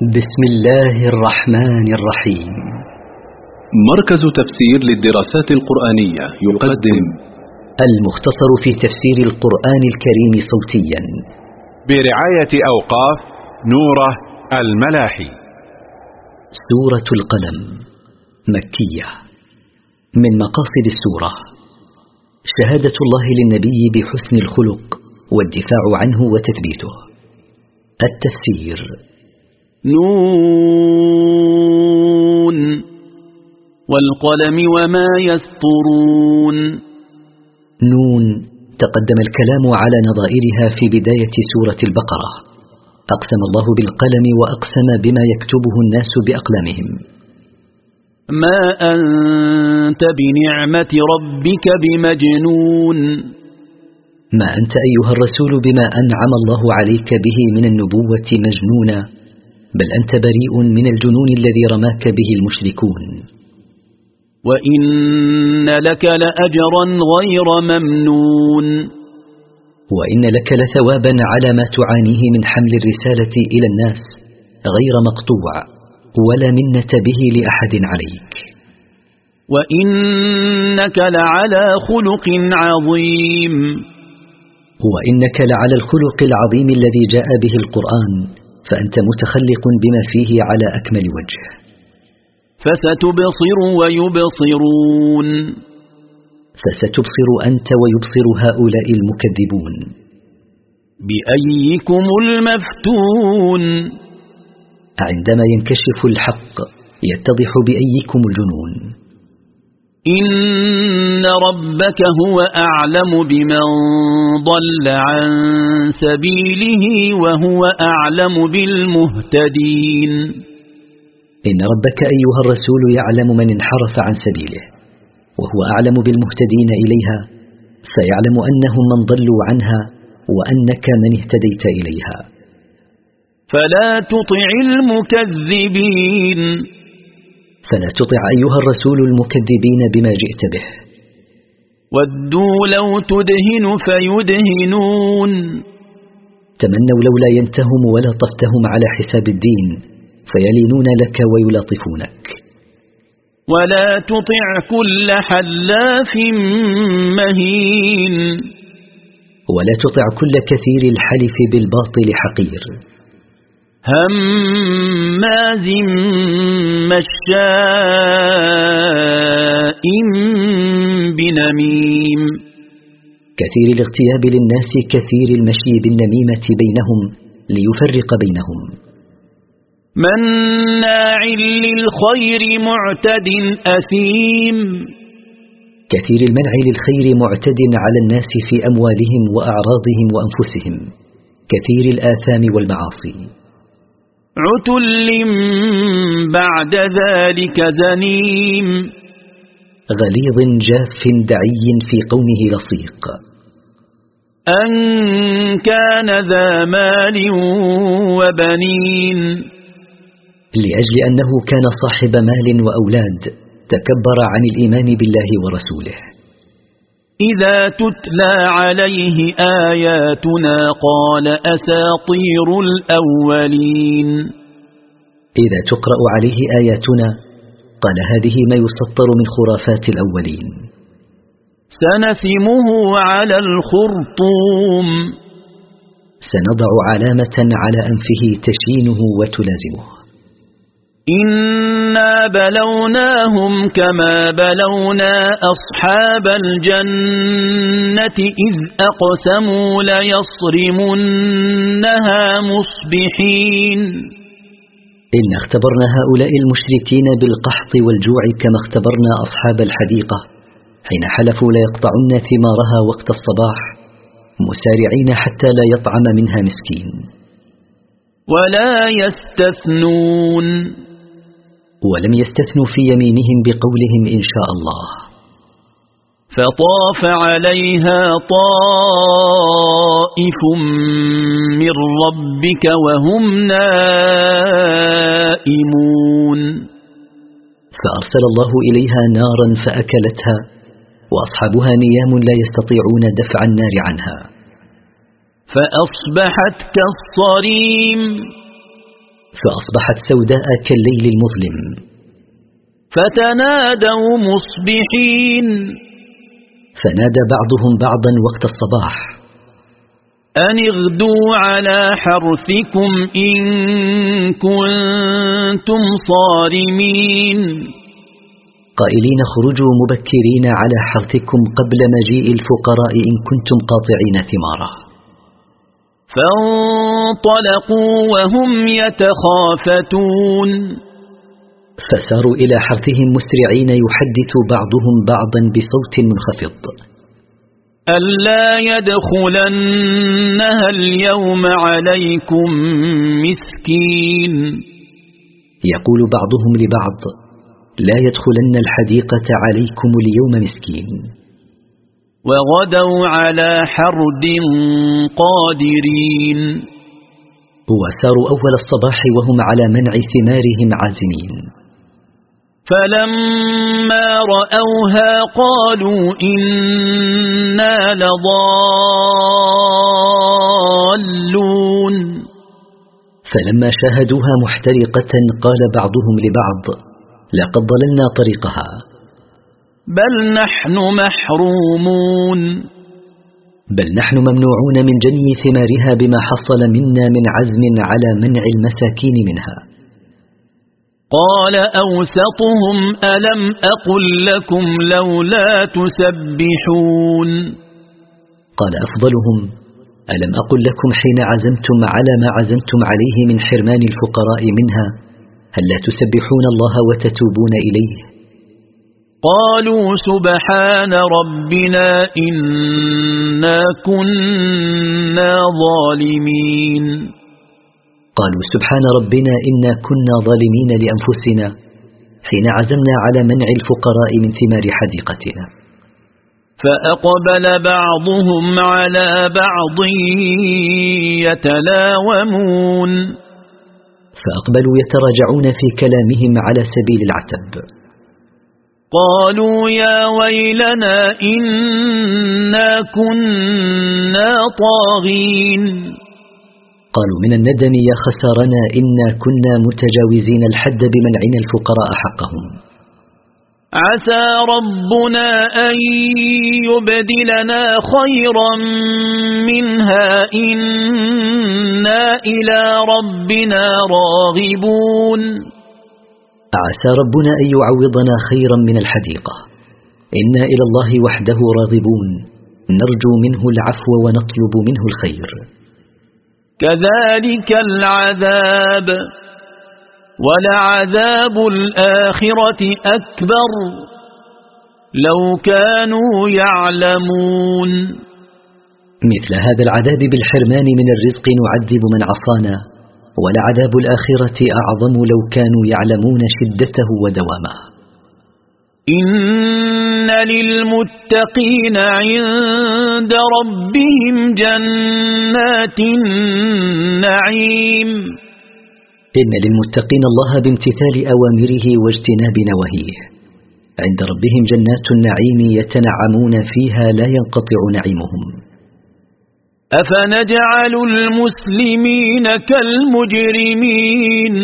بسم الله الرحمن الرحيم. مركز تفسير للدراسات القرآنية يقدم المختصر في تفسير القرآن الكريم صوتيا. برعاية أوقاف نورة الملاحي. سورة القلم مكية. من مقاصد السورة شهادة الله للنبي بحسن الخلق والدفاع عنه وتثبيته. التفسير نون والقلم وما يسطرون نون تقدم الكلام على نظائرها في بداية سورة البقرة. أقسم الله بالقلم وأقسم بما يكتبه الناس بأقلامهم. ما أنت بنعمة ربك بمجنون ما أنت أيها الرسول بما أنعم الله عليك به من النبوة مجنونا بل أنت بريء من الجنون الذي رماك به المشركون. وإن لك لأجرا غير ممنون. وإن لك لثوابا على ما تعانيه من حمل الرسالة إلى الناس غير مقطوع ولا منة به لأحد عليك. وإنك لعلى خلق عظيم. وإنك لعلى الخلق العظيم الذي جاء به القرآن فأنت متخلق بما فيه على أكمل وجه. فستبصر ويبصرون. فستبصر أنت ويبصر هؤلاء المكذبون. بأيكم المفتون. عندما ينكشف الحق يتضح بأيكم الجنون. إن ربك هو أعلم بمن ضل عن سبيله وهو أعلم بالمهتدين إن ربك أيها الرسول يعلم من انحرف عن سبيله وهو أعلم بالمهتدين إليها فيعلم أنهم من ضلوا عنها وأنك من اهتديت إليها فلا تطع المكذبين فلا تطع أيها الرسول المكذبين بما جئت به. ودوا لو تدهن فيدهنون. تمنوا لولا ينتهم ولا طفتهم على حساب الدين فيلينون لك ويلاطفونك. ولا تطع كل حلاف مهين. ولا تطع كل كثير الحلف بالباطل حقير. هماز مشاء بنميم. كثير الاغتياب للناس كثير المشي بالنميمة بينهم ليفرق بينهم. مناع للخير معتد أثيم. كثير المنع للخير معتد على الناس في أموالهم وأعراضهم وأنفسهم. كثير الآثام والمعاصي. عتل بعد ذلك زنيم. غليظ جاف دعي في قومه لصيق. أن كان ذا مال وبنين. لأجل أنه كان صاحب مال وأولاد تكبر عن الإيمان بالله ورسوله. إذا تتلى عليه آياتنا قال أساطير الأولين. إذا تقرأ عليه آياتنا قال هذه ما يسطر من خرافات الأولين. سنسمه على الخرطوم. سنضع علامة على أنفه تشينه وتلازمه. إنا بلوناهم كما بلونا أصحاب الجنة إذ أقسموا ليصرمنها مصبحين إن اختبرنا هؤلاء المشركين بالقحط والجوع كما اختبرنا أصحاب الحديقة. حين حلفوا ليقطعن ثمارها وقت الصباح مسارعين حتى لا يطعم منها مسكين. ولا يستثنون ولم يستثنوا في يمينهم بقولهم إن شاء الله. فطاف عليها طائف من ربك وهم نائمون. فأرسل الله إليها نارا فأكلتها وأصحابها نيام لا يستطيعون دفع النار عنها. فأصبحت كالصريم. فأصبحت سوداء كالليل المظلم. فتنادوا مصبحين. فنادى بعضهم بعضا وقت الصباح. أن اغدوا على حرثكم إن كنتم صارمين. قائلين خرجوا مبكرين على حرثكم قبل مجيء الفقراء إن كنتم قاطعين ثماره فانطلقوا وهم يتخافتون. فساروا إلى حرثهم مسرعين يحدث بعضهم بعضا بصوت منخفض. ألا يدخلنها اليوم عليكم مسكين. يقول بعضهم لبعض لا يدخلن الحديقة عليكم اليوم مسكين. وغدوا على حرد قادرين. وساروا أول الصباح وهم على منع ثمارهم عازمين. فلما رأوها قالوا إنا لضالون. فلما شاهدوها محترقة قال بعضهم لبعض لقد ضللنا طريقها. بل نحن محرومون. بل نحن ممنوعون من جني ثمارها بما حصل منا من عزم على منع المساكين منها. قال أوسطهم ألم أقل لكم لولا تسبحون؟ قال أفضلهم ألم أقل لكم حين عزمتم على ما عزمتم عليه من حرمان الفقراء منها؟ هل لا تسبحون الله وتتوبون إليه؟ قالوا سبحان ربنا إنا كنا ظالمين. قالوا سبحان ربنا إنا كنا ظالمين لأنفسنا حين عزمنا على منع الفقراء من ثمار حديقتنا. فأقبل بعضهم على بعض يتلاومون. فأقبلوا يتراجعون في كلامهم على سبيل العتب. قالوا يا ويلنا إنا كنا طاغين. قالوا من الندم يا خسارنا إنا كنا متجاوزين الحد بمنعنا الفقراء حقهم. عسى ربنا أن يبدلنا خيرا منها. إنا إلى ربنا راغبون. عسى ربنا أن يعوضنا خيرا من الحديقة. إنا إلى الله وحده راغبون. نرجو منه العفو ونطلب منه الخير. كذلك العذاب ولعذاب الآخرة أكبر. لو كانوا يعلمون. مثل هذا العذاب بالحرمان من الرزق نعذب من عصانا. ولعذاب الآخرة أعظم لو كانوا يعلمون شدته ودوامه. إن للمتقين عند ربهم جنات النعيم. إن للمتقين الله بامتثال أوامره واجتناب نواهيه. عند ربهم جنات النعيم يتنعمون فيها لا ينقطع نعيمهم. أفنجعل المسلمين كالمجرمين؟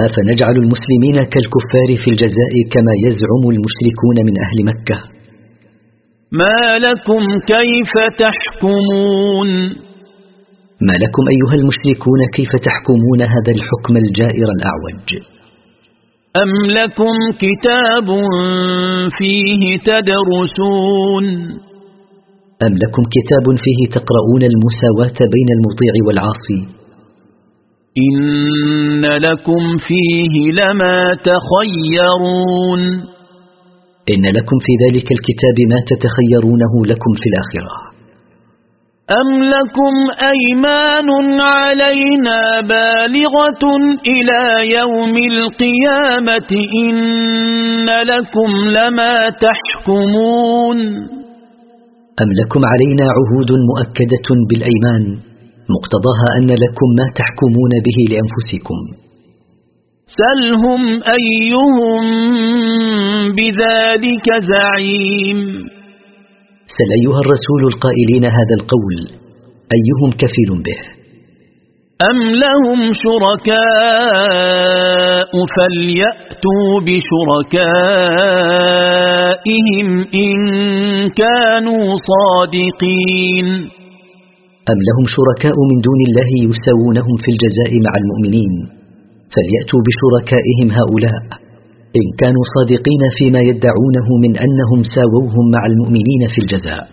أفنجعل المسلمين كالكفار في الجزاء كما يزعم المشركون من أهل مكة. ما لكم كيف تحكمون؟ ما لكم أيها المشركون كيف تحكمون هذا الحكم الجائر الأعوج؟ أم لكم كتاب فيه تدرسون؟ أم لكم كتاب فيه تقرؤون المساواة بين المطيع والعاصي؟ إن لكم فيه لما تخيرون. إن لكم في ذلك الكتاب ما تتخيرونه لكم في الآخرة. أم لكم أيمان علينا بالغة إلى يوم القيامة؟ إن لكم لما تحكمون. أم لكم علينا عهود مؤكدة بالأيمان مقتضاها أن لكم ما تحكمون به لأنفسكم. سلهم أيهم بذلك زعيم. سل أيها الرسول القائلين هذا القول أيهم كفيل به؟ أم لهم شركاء فليأتوا بشركائهم إن كانوا صادقين أم لهم شركاء من دون الله يساوونهم في الجزاء مع المؤمنين فليأتوا بشركائهم هؤلاء إن كانوا صادقين فيما يدعونه من أنهم ساووهم مع المؤمنين في الجزاء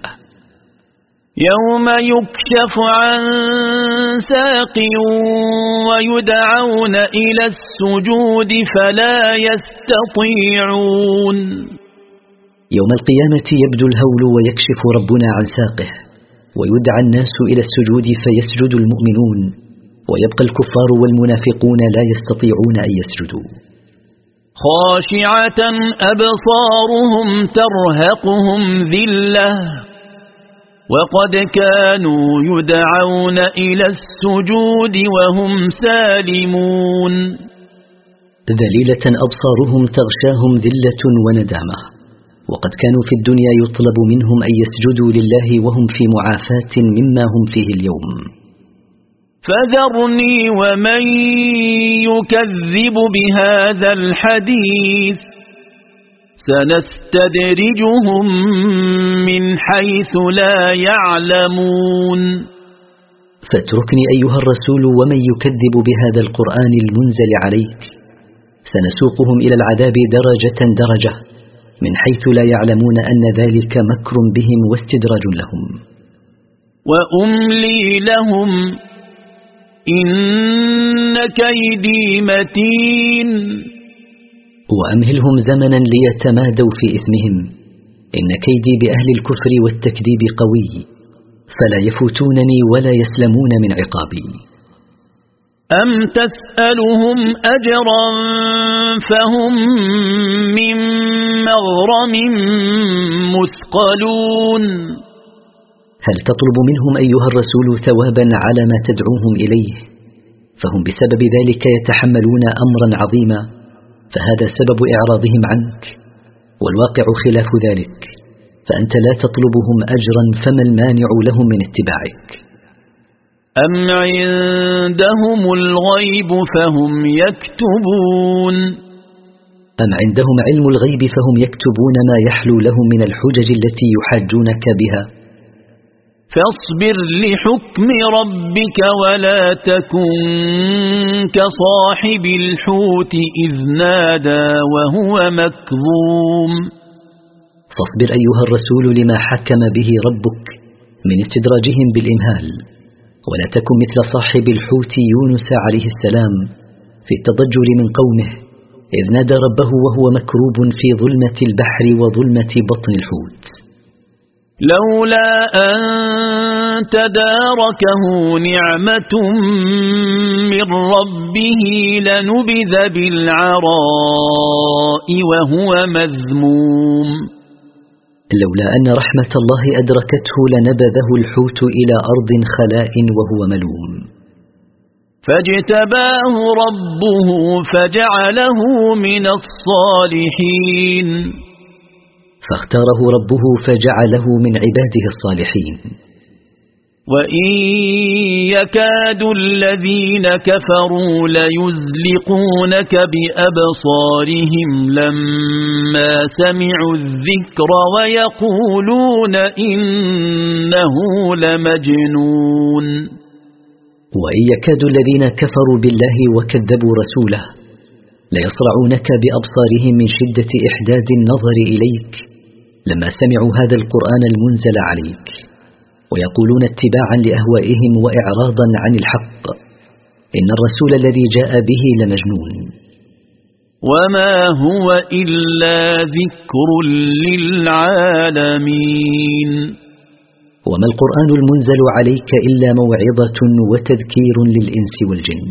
يوم يكشف عن ساق ويدعون إلى السجود فلا يستطيعون. يوم القيامة يبدو الهول ويكشف ربنا عن ساقه ويدعى الناس إلى السجود فيسجد المؤمنون ويبقى الكفار والمنافقون لا يستطيعون أن يسجدوا. خاشعة أبصارهم ترهقهم ذلة. وقد كانوا يدعون إلى السجود وهم سالمون. ذليلة أبصارهم تغشاهم ذلة وندامة. وقد كانوا في الدنيا يطلب منهم أن يسجدوا لله وهم في معافاة مما هم فيه اليوم. فذرني ومن يكذب بهذا الحديث. سنستدرجهم حيث لا يعلمون. فاتركني أيها الرسول ومن يكذب بهذا القرآن المنزل عليك. سنسوقهم إلى العذاب درجة درجة من حيث لا يعلمون أن ذلك مكر بهم واستدراج لهم. وأملي لهم إن كيدي متين. وأمهلهم زمنا ليتمادوا في إثمهم. إن كيدي بأهل الكفر والتكذيب قوي فلا يفوتونني ولا يسلمون من عقابي. أم تسألهم أجرا فهم من مغرم مثقلون؟ هل تطلب منهم أيها الرسول ثوابا على ما تدعوهم إليه؟ فهم بسبب ذلك يتحملون أمرا عظيما فهذا سبب إعراضهم عنك. والواقع خلاف ذلك فأنت لا تطلبهم أجرا فما المانع لهم من اتباعك. أم عندهم الغيب فهم يكتبون؟ أم عندهم علم الغيب فهم يكتبون ما يحلو لهم من الحجج التي يحاجونك بها؟ فاصبر لحكم ربك ولا تكن كصاحب الحوت إذ نادى وهو مكظوم. فاصبر أيها الرسول لما حكم به ربك من استدراجهم بالإمهال ولا تكن مثل صاحب الحوت يونس عليه السلام في التضجر من قومه إذ نادى ربه وهو مكروب في ظلمة البحر وظلمة بطن الحوت. لولا أن تداركه نعمة من ربه لنبذ بالعراء وهو مذموم. لولا أن رحمة الله أدركته لنبذه الحوت إلى أرض خلاء وهو ملوم. فاجتباه ربه فجعله من الصالحين. فاختاره ربه فجعله من عباده الصالحين. وإن يكاد الذين كفروا ليزلقونك بأبصارهم لما سمعوا الذكر ويقولون إنه لمجنون. وإن يكاد الذين كفروا بالله وكذبوا رسوله ليصرعونك بأبصارهم من شدة إحداد النظر إليك لما سمعوا هذا القرآن المنزل عليك. ويقولون اتباعا لأهوائهم وإعراضا عن الحق. إن الرسول الذي جاء به لمجنون. وما هو إلا ذكر للعالمين. وما القرآن المنزل عليك إلا موعظة وتذكير للإنس والجن.